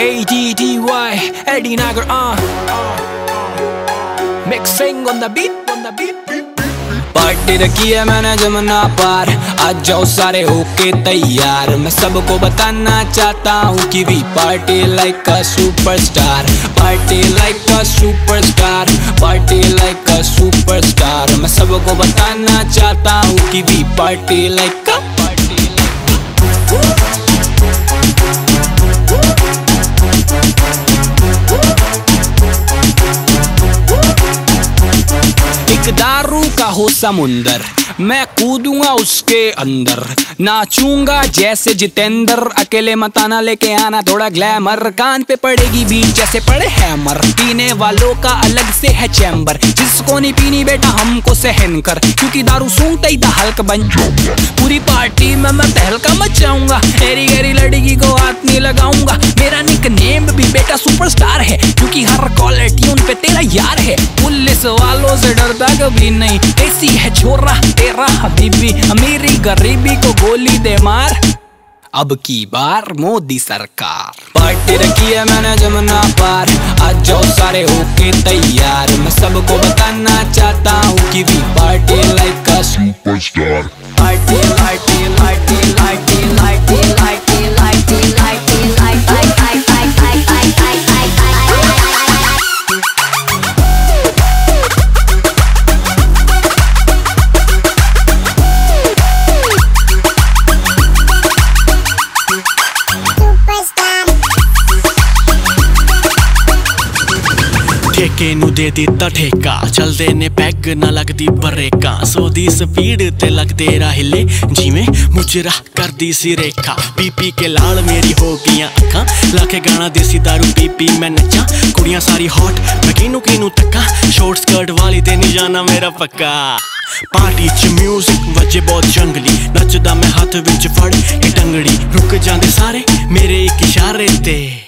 A D D Y, Eddie Nagar uh. Mixing on the beat, on the beat party रखी है मैंने जमुना पार आज जाओ सारे होके तैयार। मैं सबको बताना चाहता हूँ कि भी party like a superstar party like a superstar party like a superstar मैं सबको बताना चाहता हूँ कि भी पार्टी लाइक अ दारू का हो समुंदर मैं कूदूँगा उसके अंदर नाचूँगा जैसे जितेंद्र अकेले मताना लेके आना थोड़ा ग्लैमर कान पे पड़ेगी बीट जैसे पड़े हैमर पीने वालों का अलग से है चैम्बर जिसको नहीं पीनी बेटा हमको सहन कर क्योंकि दारू सूंघते ही हल्क बन पूरी पार्टी में मैं तहलका मचाऊँगा एरी गहरी लड़की को हाथ नहीं लगाऊँगा। मेरा निक नेम भी बेटा सुपरस्टार है, क्योंकि हर कॉलर ट्यून पे तेरा यार है। पुलिस वालों से डरता कभी नहीं, ऐसी है छोरा तेरा हबीबी। अमीरी गरीबी को गोली दे मार। अब की बार मोदी सरकार। पार्टी रखी है मैंने जमुना पार। आज जाओ सारे होके तैयार। मैं सबको बताना चाहता हूँ कि भी पार्टी लाइक का superstar. ਠੇਕੇ ਨੂੰ ਦੇ ਦਿੱਤਾ ਠੇਕਾ। ਚਲਦੇ ਨੇ ਪੈਗ ਨਾ ਲੱਗਦੀ ਬਰੇਕਾਂ। ਸੋ ਦੀ ਸਪੀਡ ਤੇ ਲੱਗਦੇ ਰਾਹਿਲੇ। ਜਿਵੇਂ ਮੁਜਰਾ ਕਰਦੀ ਸੀ ਰੇਖਾ। ਪੀ ਕੇ ਲਾਲ ਮੇਰੀ ਹੋ ਗਈਆਂ ਅੱਖਾਂ। ਲਾਕੇ ਗਾਣਾ ਦੇਸੀ दारू ਪੀ ਮੈਂ ਨੱਚਾਂ। ਕੁੜੀਆਂ ਸਾਰੀ ਹੌਟ ਮੈਂ ਕਿਨੂੰ ਕਿਨੂੰ ਤੱਕਾਂ? ਸ਼ੋਰਟ ਸਕਰਟ ਵਾਲੀ ਤੇ ਨਹੀਂ ਜਾਣਾ ਮੇਰਾ ਪੱਕਾ। ਪਾਰਟੀ 'ਚ ਮਿਊਜ਼ਿਕ ਵੱਜੇ ਬਹੁਤ ਜੰਗਲੀ। ਨੱਚਦਾ ਮੈਂ ਹੱਥ ਵਿੱਚ ਫੜ ਕੇ ਟੰਗੜੀ। ਰੁਕ ਜਾਂਦੇ ਸਾਰੇ ਮੇਰੇ ਇੱਕ ਇਸ਼ਾਰੇ ਤੇ।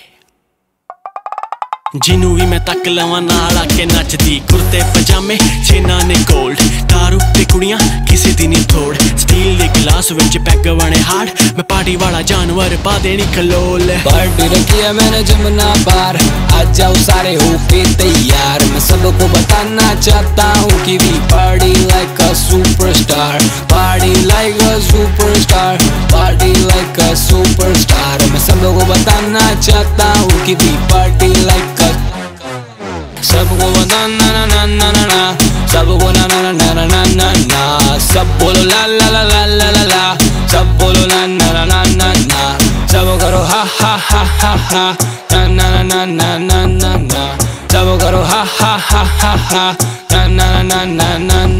जिनू भी मैं तक लवा नाल आके नचती कुर्ते, पजामे, छेना ने गोल्ड। दारू ते कुड़िया, किसी दिन थोड़। स्टील दे गिलास विच पैग बने हाड़। मैं पार्टी वाला जानवर पा देनी खलोल। पार्टी रखी है मैंने जमना बार आ जाओ सारे होके तैयार। मैं सबको बताना चाहता हूँ कि भी party like a superstar party like a superstar party like a superstar मैं सब लोगों बताना चाहता हूँ कि भी पार्टी लाइक ना ना ना ना ना ना ना सब बोलो ना ना ना ना ना ना सब बोलो ला ला ला ला ला ला ला सब बोलो ना ना ना ना ना ना सब करो हा हा हा हा हा ना ना ना ना ना ना ना सब करो हा हा हा हा हा ना ना ना ना ना ना